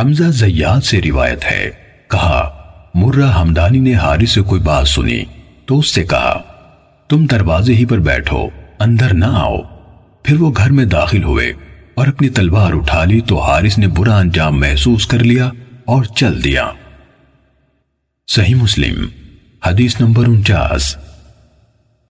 حمزہ زیاد سے روایت ہے۔ کہا، مرہ حمدانی نے حارث سے کوئی بات سنی، تو اس سے کہا، تم دروازے ہی پر بیٹھو، اندر نہ آؤ۔ پھر وہ گھر میں داخل ہوئے اور اپنی تلوار اٹھا لی تو حارث نے برا انجام محسوس کر لیا اور چل دیا۔ صحیح مسلم، حدیث نمبر انچاس۔